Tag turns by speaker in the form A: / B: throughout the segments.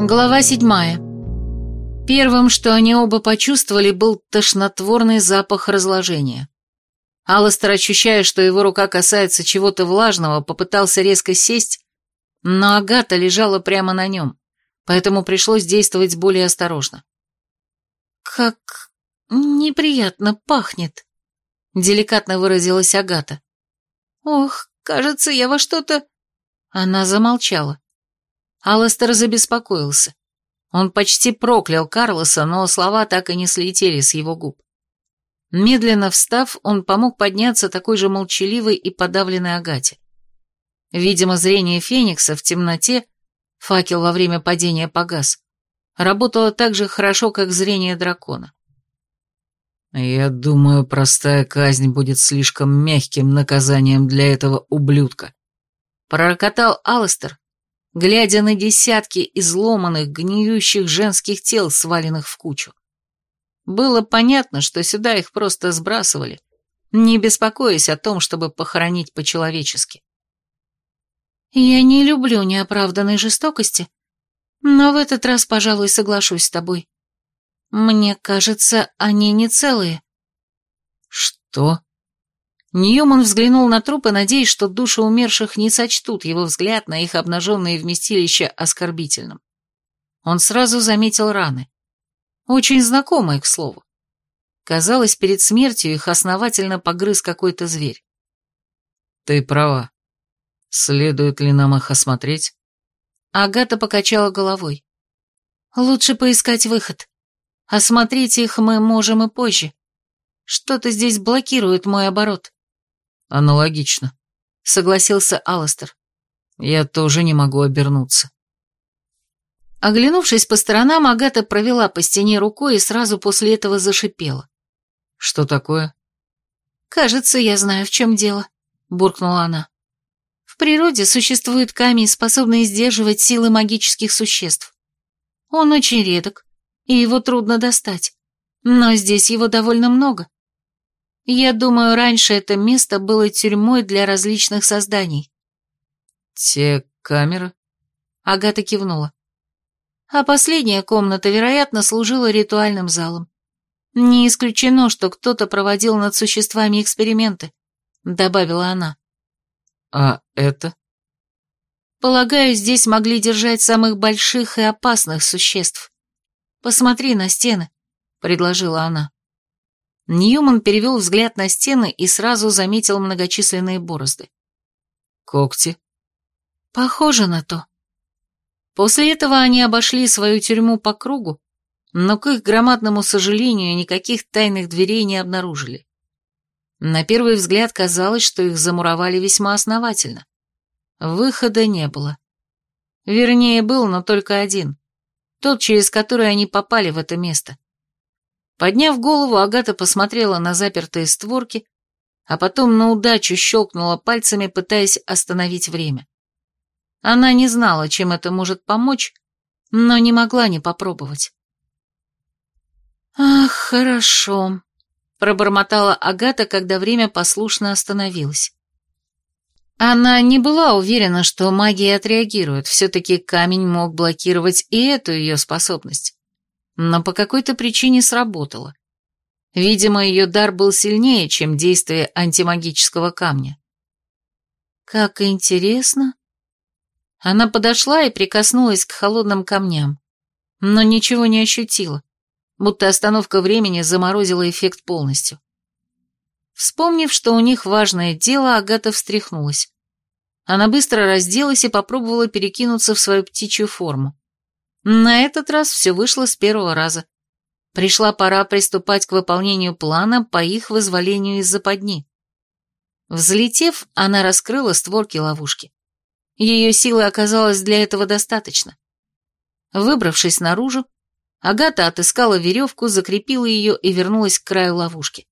A: Глава седьмая. Первым, что они оба почувствовали, был тошнотворный запах разложения. Алластер, ощущая, что его рука касается чего-то влажного, попытался резко сесть, но Агата лежала прямо на нем, поэтому пришлось действовать более осторожно. «Как неприятно пахнет», — деликатно выразилась Агата. «Ох, кажется, я во что-то...» Она замолчала. Алластер забеспокоился. Он почти проклял Карлоса, но слова так и не слетели с его губ. Медленно встав, он помог подняться такой же молчаливой и подавленной Агате. Видимо, зрение Феникса в темноте, факел во время падения погас, работало так же хорошо, как зрение дракона.
B: «Я думаю, простая казнь будет слишком мягким наказанием для этого ублюдка», пророкотал Алластер, глядя на десятки изломанных, гниющих женских тел, сваленных в кучу. Было понятно, что сюда их просто сбрасывали, не беспокоясь о том, чтобы похоронить по-человечески. «Я не люблю неоправданной жестокости, но в этот раз, пожалуй, соглашусь с тобой. Мне кажется, они не целые». «Что?»
A: Ньюман взглянул на трупы, надеясь, что души умерших не сочтут его взгляд на их обнаженные вместилища оскорбительным. Он сразу заметил раны. Очень знакомые, к слову. Казалось, перед смертью их основательно погрыз какой-то зверь.
B: «Ты права. Следует ли нам их осмотреть?»
A: Агата покачала головой. «Лучше поискать выход. Осмотреть их мы можем и позже. Что-то здесь блокирует мой оборот».
B: «Аналогично», — согласился Алластер. «Я тоже не могу обернуться».
A: Оглянувшись по сторонам, Агата провела по стене рукой и сразу после этого зашипела.
B: «Что такое?»
A: «Кажется, я знаю, в чем дело», — буркнула она. «В природе существует камень, способный сдерживать силы магических существ. Он очень редок, и его трудно достать, но здесь его довольно много. Я думаю, раньше это место было тюрьмой для различных созданий.
B: Те камеры?
A: Агата кивнула. А последняя комната, вероятно, служила ритуальным залом. Не исключено, что кто-то проводил над существами эксперименты, добавила она.
B: А это?
A: Полагаю, здесь могли держать самых больших и опасных существ. Посмотри на стены, предложила она. Ньюман перевел взгляд на стены и сразу заметил многочисленные борозды.
B: «Когти?»
A: «Похоже на то». После этого они обошли свою тюрьму по кругу, но к их громадному сожалению никаких тайных дверей не обнаружили. На первый взгляд казалось, что их замуровали весьма основательно. Выхода не было. Вернее, был, но только один. Тот, через который они попали в это место. Подняв голову, Агата посмотрела на запертые створки, а потом на удачу щелкнула пальцами, пытаясь остановить время. Она не знала, чем это может помочь, но не могла не попробовать. «Ах, хорошо», — пробормотала Агата, когда время послушно остановилось. Она не была уверена, что магия отреагирует, все-таки камень мог блокировать и эту ее способность но по какой-то причине сработало. Видимо, ее дар был сильнее, чем действие антимагического камня. Как интересно. Она подошла и прикоснулась к холодным камням, но ничего не ощутила, будто остановка времени заморозила эффект полностью. Вспомнив, что у них важное дело, Агата встряхнулась. Она быстро разделась и попробовала перекинуться в свою птичью форму. На этот раз все вышло с первого раза. Пришла пора приступать к выполнению плана по их вызволению из западни. Взлетев, она раскрыла створки ловушки. Ее силы оказалось для этого достаточно. Выбравшись наружу, Агата отыскала веревку, закрепила ее и вернулась к краю ловушки.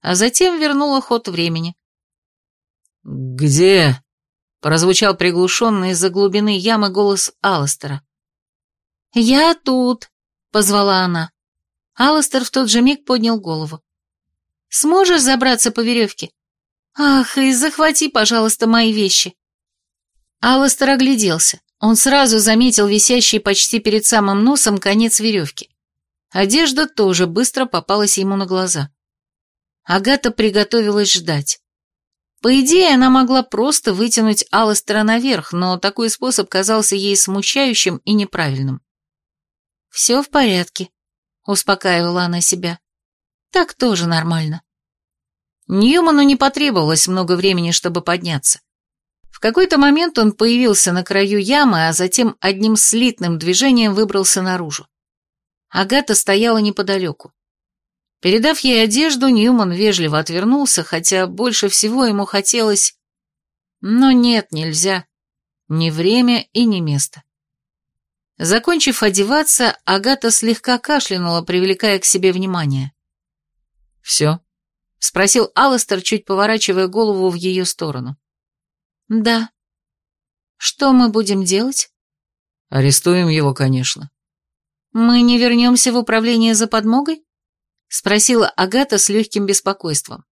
A: А затем вернула ход времени.
B: «Где?» — прозвучал приглушенный из-за глубины ямы голос Алластера.
A: «Я тут», — позвала она. Алластер в тот же миг поднял голову. «Сможешь забраться по веревке? Ах, и захвати, пожалуйста, мои вещи». Алластер огляделся. Он сразу заметил висящий почти перед самым носом конец веревки. Одежда тоже быстро попалась ему на глаза. Агата приготовилась ждать. По идее, она могла просто вытянуть Алластера наверх, но такой способ казался ей смущающим и неправильным. «Все в порядке», — успокаивала она себя. «Так тоже нормально». Ньюману не потребовалось много времени, чтобы подняться. В какой-то момент он появился на краю ямы, а затем одним слитным движением выбрался наружу. Агата стояла неподалеку. Передав ей одежду, Ньюман вежливо отвернулся, хотя больше всего ему хотелось... Но нет, нельзя. Ни время и ни место. Закончив одеваться, Агата слегка кашлянула, привлекая к себе внимание.
B: «Все?» — спросил Алластер, чуть поворачивая голову в ее сторону.
A: «Да. Что мы будем делать?»
B: «Арестуем его, конечно».
A: «Мы не вернемся в управление за подмогой?» — спросила Агата с легким беспокойством.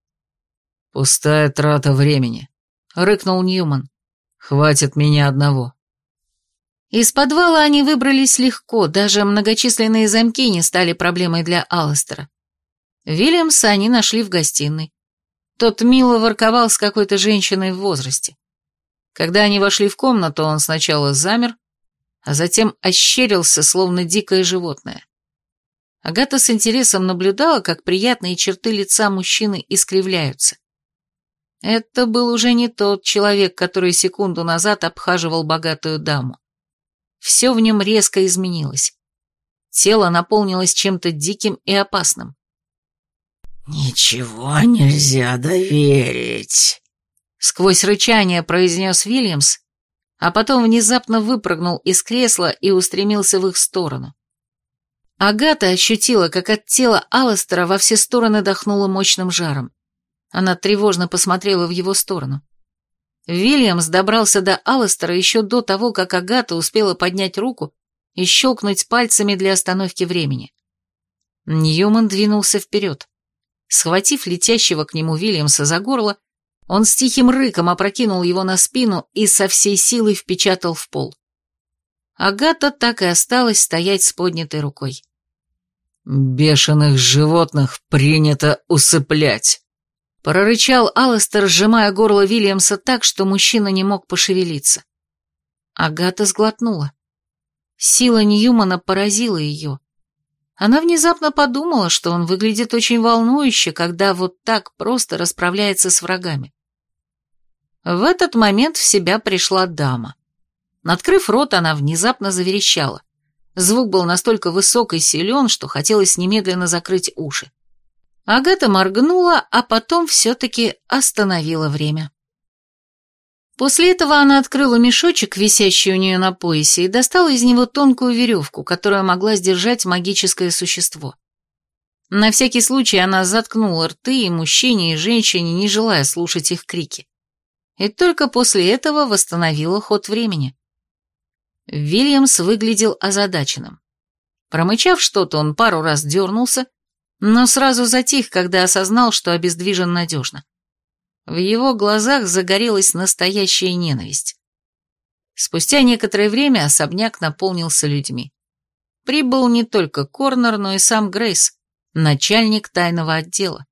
B: «Пустая трата времени», — рыкнул Ньюман. «Хватит меня одного».
A: Из подвала они выбрались легко, даже многочисленные замки не стали проблемой для Алластера. Вильямса они нашли в гостиной. Тот мило ворковал с какой-то женщиной в возрасте. Когда они вошли в комнату, он сначала замер, а затем ощерился, словно дикое животное. Агата с интересом наблюдала, как приятные черты лица мужчины искривляются. Это был уже не тот человек, который секунду назад обхаживал богатую даму. Все в нем резко изменилось. Тело наполнилось чем-то диким и опасным.
C: «Ничего нельзя доверить»,
A: Сквозь рычание произнес Вильямс, а потом внезапно выпрыгнул из кресла и устремился в их сторону. Агата ощутила, как от тела Алластера во все стороны дохнуло мощным жаром. Она тревожно посмотрела в его сторону. Вильямс добрался до Алластера еще до того, как Агата успела поднять руку и щелкнуть пальцами для остановки времени. Ньюман двинулся вперед. Схватив летящего к нему Вильямса за горло, он с тихим рыком опрокинул его на спину и со всей силой впечатал в пол. Агата так и осталась стоять с поднятой рукой.
B: «Бешеных животных принято усыплять», — прорычал Алластер, сжимая горло Вильямса так, что мужчина не мог пошевелиться.
A: Агата сглотнула. Сила Ньюмана поразила ее. Она внезапно подумала, что он выглядит очень волнующе, когда вот так просто расправляется с врагами. В этот момент в себя пришла дама. Открыв рот, она внезапно заверещала. Звук был настолько высок и силен, что хотелось немедленно закрыть уши. Агата моргнула, а потом все-таки остановила время. После этого она открыла мешочек, висящий у нее на поясе, и достала из него тонкую веревку, которая могла сдержать магическое существо. На всякий случай она заткнула рты и мужчине, и женщине, не желая слушать их крики и только после этого восстановила ход времени. Вильямс выглядел озадаченным. Промычав что-то, он пару раз дернулся, но сразу затих, когда осознал, что обездвижен надежно. В его глазах загорелась настоящая ненависть. Спустя некоторое время особняк наполнился людьми. Прибыл не только Корнер, но и сам Грейс, начальник тайного отдела.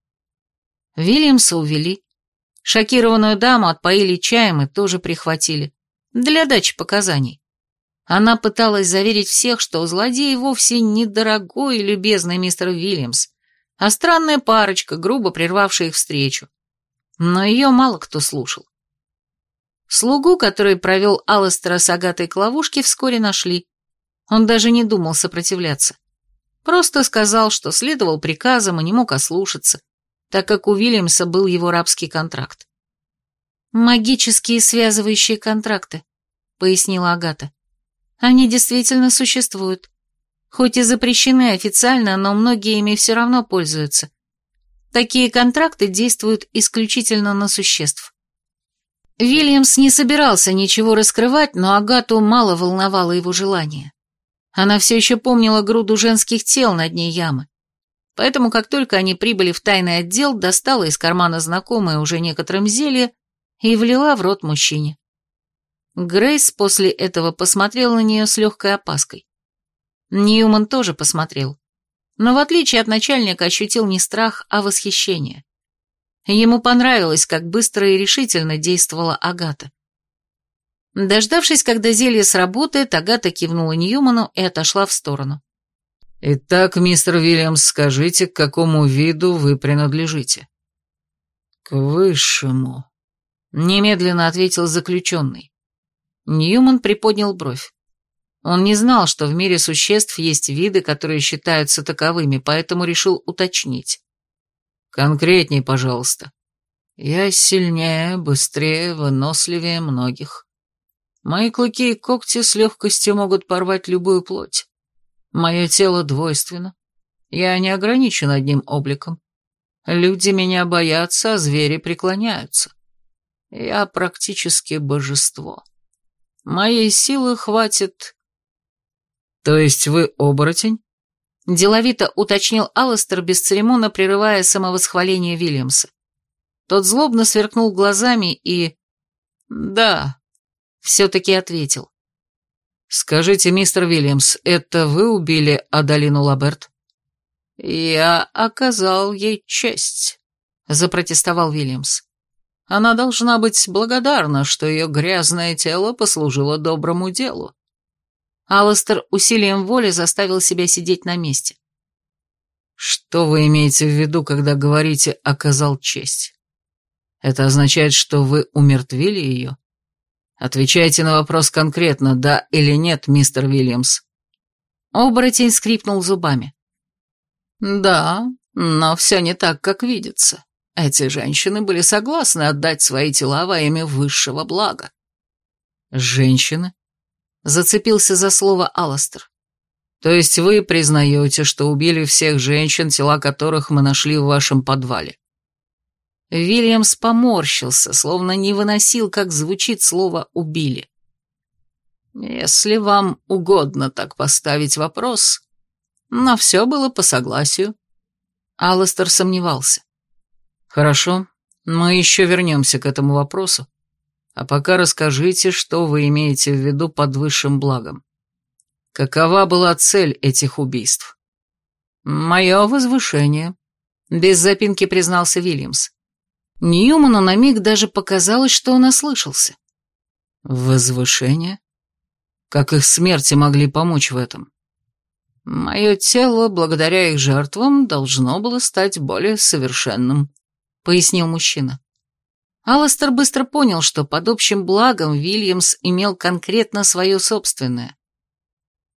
A: Вильямса увели, Шокированную даму отпоили чаем и тоже прихватили. Для дачи показаний. Она пыталась заверить всех, что злодей вовсе не дорогой и любезный мистер Уильямс, а странная парочка, грубо прервавшая их встречу. Но ее мало кто слушал. Слугу, который провел Алластера с Агатой к ловушке, вскоре нашли. Он даже не думал сопротивляться. Просто сказал, что следовал приказам и не мог ослушаться, так как у Уильямса был его рабский контракт. «Магические связывающие контракты», — пояснила Агата. «Они действительно существуют. Хоть и запрещены официально, но многие ими все равно пользуются. Такие контракты действуют исключительно на существ». Вильямс не собирался ничего раскрывать, но Агату мало волновало его желание. Она все еще помнила груду женских тел на дне ямы, Поэтому, как только они прибыли в тайный отдел, достала из кармана знакомое уже некоторым зелье и влила в рот мужчине. Грейс после этого посмотрел на нее с легкой опаской. Ньюман тоже посмотрел, но в отличие от начальника ощутил не страх, а восхищение. Ему понравилось, как быстро и решительно действовала Агата. Дождавшись, когда зелье сработает, Агата кивнула Ньюману и отошла в сторону.
B: «Итак, мистер Вильямс, скажите, к какому виду вы принадлежите?» «К высшему», — немедленно ответил заключенный.
A: Ньюман приподнял бровь. Он не знал, что в мире существ есть виды, которые считаются таковыми, поэтому решил уточнить.
B: «Конкретней, пожалуйста. Я сильнее, быстрее, выносливее многих. Мои клыки и когти с легкостью могут порвать любую плоть. Мое тело двойственно. Я не ограничен одним обликом. Люди меня боятся, а звери преклоняются. Я практически божество. Моей силы хватит... То есть вы оборотень?
A: Деловито уточнил Алластер, бесцеремонно прерывая самовосхваление Вильямса. Тот злобно сверкнул глазами и...
B: Да,
A: все-таки ответил.
B: «Скажите, мистер Вильямс, это вы убили Адалину Лаберт?» «Я оказал ей честь», — запротестовал Вильямс. «Она должна быть благодарна, что ее грязное тело послужило доброму делу».
A: Алластер усилием воли заставил себя сидеть на месте.
B: «Что вы имеете в виду, когда говорите «оказал честь»? Это означает, что вы умертвили ее?» Отвечайте на вопрос конкретно, да или нет, мистер Вильямс.
A: Оборотень скрипнул зубами.
B: Да, но все не так, как видится. Эти женщины были согласны отдать свои тела во имя высшего блага.
A: Женщины? Зацепился за слово Аластер.
B: То есть вы признаете, что убили всех женщин, тела которых мы нашли в вашем подвале?
A: Вильямс поморщился, словно не выносил, как звучит слово «убили».
B: «Если вам угодно так поставить вопрос, но все было по согласию».
A: Алластер сомневался.
B: «Хорошо, мы еще вернемся к этому вопросу. А пока расскажите, что вы имеете в виду под высшим благом. Какова была цель этих убийств?»
A: «Мое возвышение», — без запинки признался Вильямс. Ньюману на миг даже показалось, что он ослышался.
B: «Возвышение? Как их смерти могли помочь в этом?» «Мое тело, благодаря их жертвам, должно было стать более совершенным», — пояснил мужчина.
A: Алластер быстро понял, что под общим благом Вильямс имел конкретно свое собственное.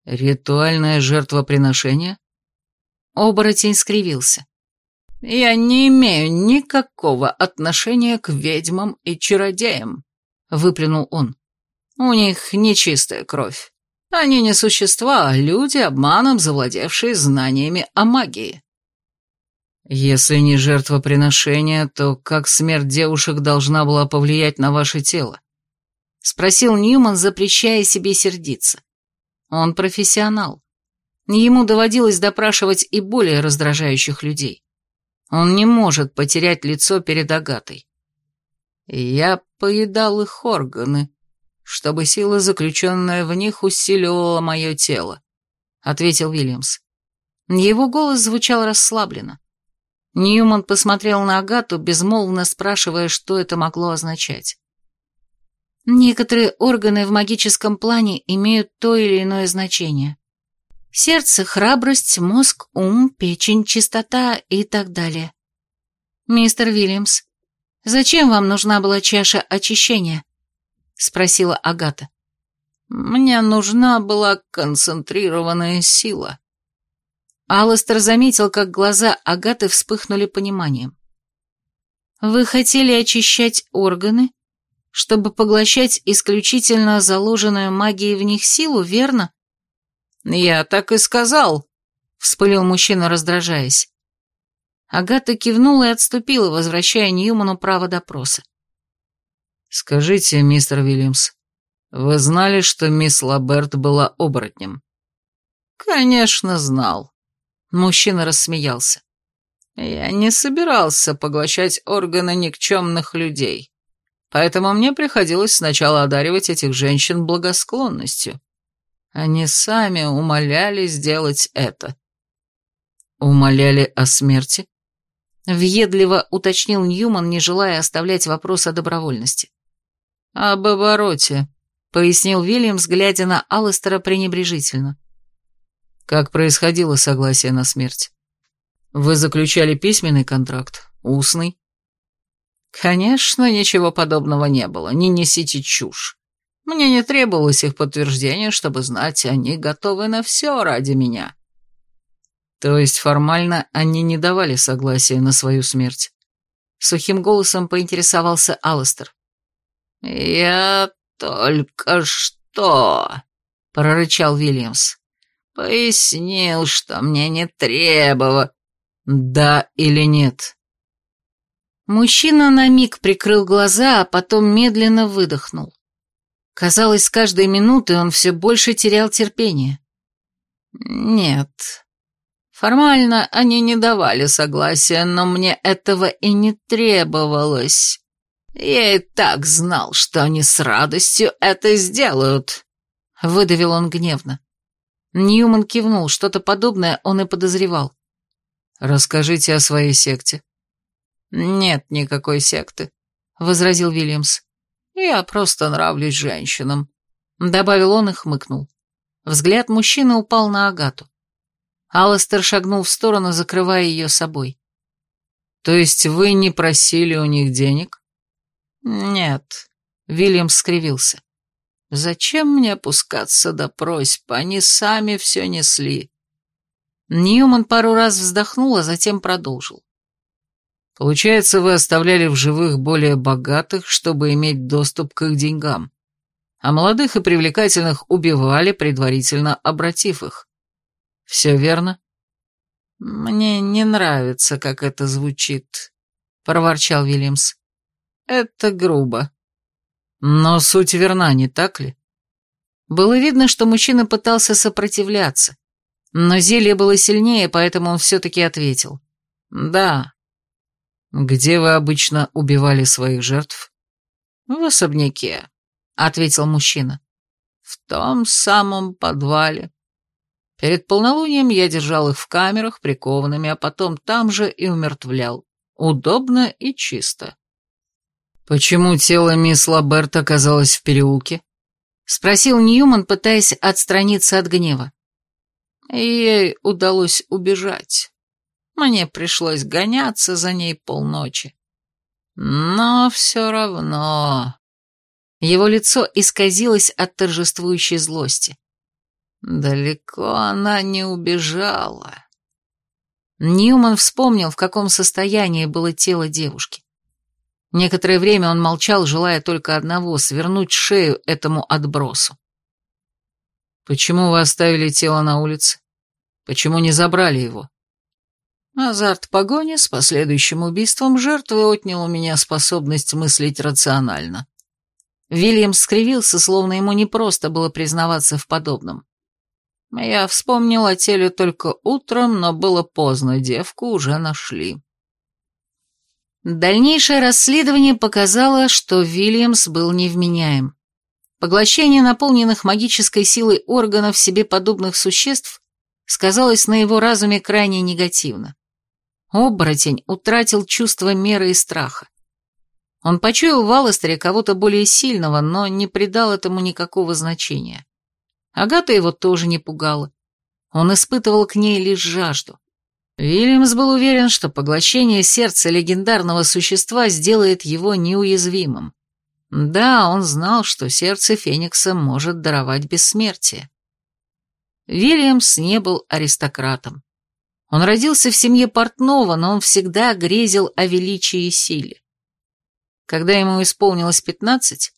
B: «Ритуальное жертвоприношение?»
A: Оборотень скривился.
B: «Я не имею никакого отношения к ведьмам и чародеям», — выплюнул он. «У них нечистая кровь. Они не существа, а люди, обманом завладевшие знаниями о магии». «Если не жертвоприношение, то как смерть девушек должна была повлиять на ваше тело?»
A: — спросил Ньюман, запрещая себе сердиться. Он профессионал. Ему доводилось допрашивать и более раздражающих людей. Он не может потерять лицо перед Агатой.
B: Я поедал их органы, чтобы сила, заключенная в них, усиливала мое тело, — ответил Вильямс.
A: Его голос звучал расслабленно. Ньюман посмотрел на Агату, безмолвно спрашивая, что это могло означать. Некоторые органы в магическом плане имеют то или иное значение. Сердце, храбрость, мозг, ум, печень, чистота и так далее. Мистер Вильямс, зачем вам нужна была чаша очищения? Спросила Агата.
B: Мне нужна была концентрированная сила.
A: Алластер заметил, как глаза Агаты вспыхнули пониманием. Вы хотели очищать органы, чтобы поглощать исключительно заложенную магией в них силу, верно?
B: «Я так и сказал», — вспылил мужчина, раздражаясь.
A: Агата кивнула и отступила, возвращая Ньюману право допроса.
B: «Скажите, мистер Вильямс, вы знали, что мисс Лаберт была оборотнем?»
A: «Конечно, знал».
B: Мужчина рассмеялся.
A: «Я не собирался поглощать органы никчемных людей.
B: поэтому мне приходилось сначала одаривать этих женщин благосклонностью. Они сами умоляли сделать это. Умоляли о смерти? Въедливо уточнил Ньюман, не желая оставлять вопрос о добровольности. «Об обороте», — пояснил Вильямс, глядя на Алластера пренебрежительно. «Как происходило согласие на смерть? Вы заключали письменный контракт? Устный?» «Конечно, ничего подобного не было, не несите чушь. Мне не требовалось их подтверждения, чтобы знать, они готовы на все ради меня». То есть формально они не давали согласия на свою смерть. Сухим голосом поинтересовался Алластер. «Я только что...» — прорычал Вильямс. «Пояснил, что мне не требово...» «Да или нет?»
A: Мужчина на миг прикрыл глаза, а потом медленно выдохнул. Казалось, с каждой минутой он все больше терял терпение. «Нет, формально они не давали согласия, но мне этого и не требовалось. Я и так знал, что они с радостью это сделают», — выдавил он гневно. Ньюман кивнул, что-то подобное он и подозревал.
B: «Расскажите о своей секте».
A: «Нет никакой секты», — возразил Вильямс. «Я просто нравлюсь женщинам», — добавил он и хмыкнул. Взгляд мужчины упал на Агату. Алластер шагнул в сторону, закрывая ее собой.
B: «То есть вы не просили у них денег?»
A: «Нет», — Вильямс скривился. «Зачем мне опускаться до просьб? Они сами все несли». Ньюман пару раз вздохнул, а затем продолжил.
B: Получается, вы оставляли в живых более богатых, чтобы иметь доступ к их деньгам, а молодых и привлекательных убивали, предварительно обратив их. Все верно?
A: Мне не нравится, как это звучит, проворчал Вильямс. Это грубо.
B: Но суть верна, не так ли?
A: Было видно, что мужчина пытался сопротивляться, но зелье было сильнее, поэтому он все-таки ответил. Да,
B: «Где вы обычно убивали своих жертв?»
A: «В особняке», — ответил мужчина. «В том самом подвале. Перед полнолунием я держал их в камерах, прикованными, а потом там же и умертвлял. Удобно и чисто».
B: «Почему тело мисс Лаберт оказалось в переулке?»
A: — спросил Ньюман, пытаясь отстраниться от гнева. Ей удалось убежать. Мне пришлось гоняться за ней полночи. Но все равно... Его лицо исказилось от торжествующей злости. Далеко она не убежала. Ньюман вспомнил, в каком состоянии было тело девушки. Некоторое время он молчал, желая только одного — свернуть шею этому отбросу.
B: «Почему вы оставили тело на улице? Почему не забрали его?»
A: Азарт погони с последующим убийством жертвы отнял у меня способность мыслить рационально. Вильям скривился, словно ему непросто было признаваться в подобном. Я вспомнил о теле только утром, но было поздно, девку уже нашли. Дальнейшее расследование показало, что Вильямс был невменяем. Поглощение наполненных магической силой органов себе подобных существ сказалось на его разуме крайне негативно. Оборотень утратил чувство меры и страха. Он почуял в Алластере кого-то более сильного, но не придал этому никакого значения. Агата его тоже не пугала. Он испытывал к ней лишь жажду. Вильямс был уверен, что поглощение сердца легендарного существа сделает его неуязвимым. Да, он знал, что сердце Феникса может даровать бессмертие. Вильямс не был аристократом. Он родился в семье портного, но он всегда грезил о величии и силе. Когда ему исполнилось пятнадцать,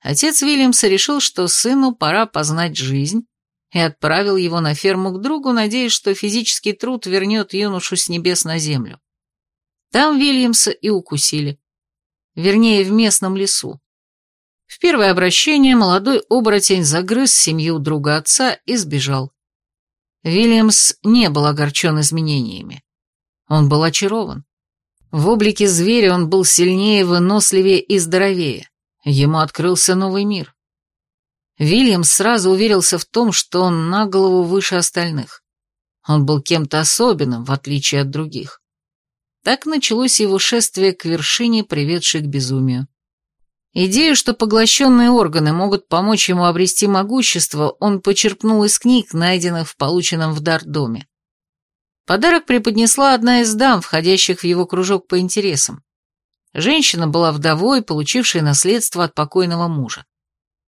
A: отец Вильямса решил, что сыну пора познать жизнь, и отправил его на ферму к другу, надеясь, что физический труд вернет юношу с небес на землю. Там Вильямса и укусили. Вернее, в местном лесу. В первое обращение молодой оборотень загрыз семью друга отца и сбежал. Вильямс не был огорчен изменениями. Он был очарован. В облике зверя он был сильнее, выносливее и здоровее.
B: Ему открылся новый мир. Вильямс сразу уверился в том, что он на голову выше остальных. Он был кем-то особенным, в отличие от других. Так началось его шествие к вершине, приведшей к безумию. Идею, что поглощенные органы могут помочь ему обрести могущество, он почерпнул из книг, найденных в полученном в дар доме. Подарок преподнесла одна из дам, входящих в его кружок по интересам. Женщина была вдовой, получившей наследство от покойного мужа.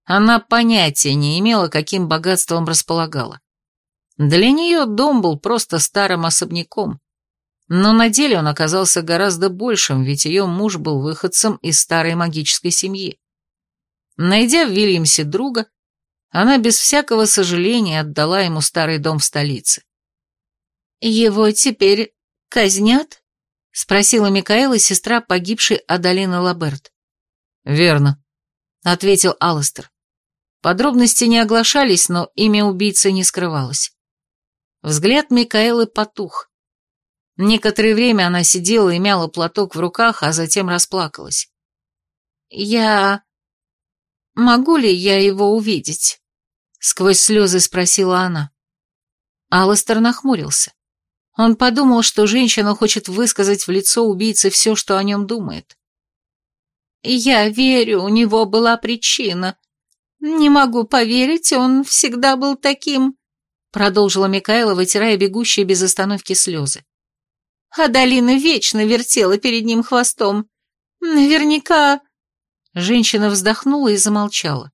B: Она понятия не имела, каким богатством располагала. Для нее дом был просто старым особняком, но на деле он оказался гораздо большим, ведь ее муж был выходцем из старой магической семьи. Найдя в Вильямсе друга, она без всякого сожаления отдала ему старый дом в столице.
A: «Его теперь казнят?» — спросила Микаэла, сестра погибшей Адалины Лаберт.
B: «Верно», — ответил Алластер. Подробности не оглашались, но имя убийцы не скрывалось. Взгляд Микаэлы потух. Некоторое время она сидела и мяла платок в руках, а затем расплакалась.
A: «Я... могу ли я его увидеть?» — сквозь слезы спросила она.
B: Алластер нахмурился. Он подумал, что женщина хочет высказать в лицо убийце все, что о нем думает.
A: «Я верю, у него была причина. Не могу поверить, он всегда был таким...» Продолжила Микаэла, вытирая бегущие без остановки слезы. Адалина вечно вертела перед ним хвостом. Наверняка...»
B: Женщина вздохнула и замолчала.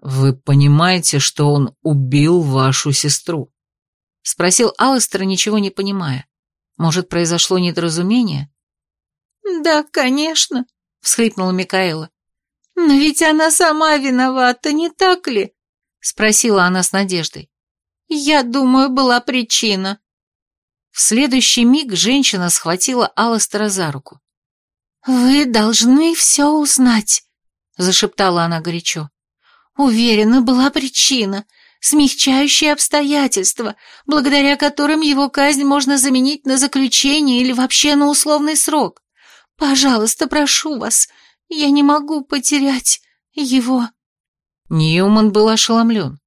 B: «Вы понимаете, что он убил вашу сестру?» — спросил Алластер, ничего не понимая. «Может, произошло недоразумение?»
A: «Да, конечно», — всхлипнула Микаэла. «Но ведь она сама виновата, не так ли?» — спросила она с надеждой. «Я думаю, была причина».
B: В следующий миг женщина схватила Алластера за руку.
A: «Вы должны все узнать», — зашептала она горячо. «Уверена, была причина, смягчающие обстоятельства, благодаря которым его казнь можно заменить на заключение или вообще на условный срок. Пожалуйста, прошу вас, я не могу потерять его».
B: Ньюман был ошеломлен.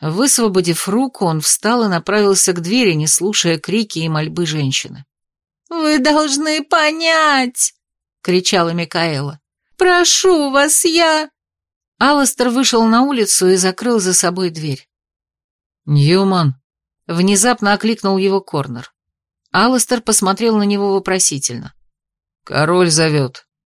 B: Высвободив руку, он встал и направился к двери, не слушая крики и мольбы женщины.
A: «Вы должны понять!» — кричала Микаэла. «Прошу вас, я...»
B: Алластер вышел на улицу и закрыл за собой дверь. «Ньюман!» — внезапно окликнул его Корнер. Алластер посмотрел на него вопросительно. «Король зовет».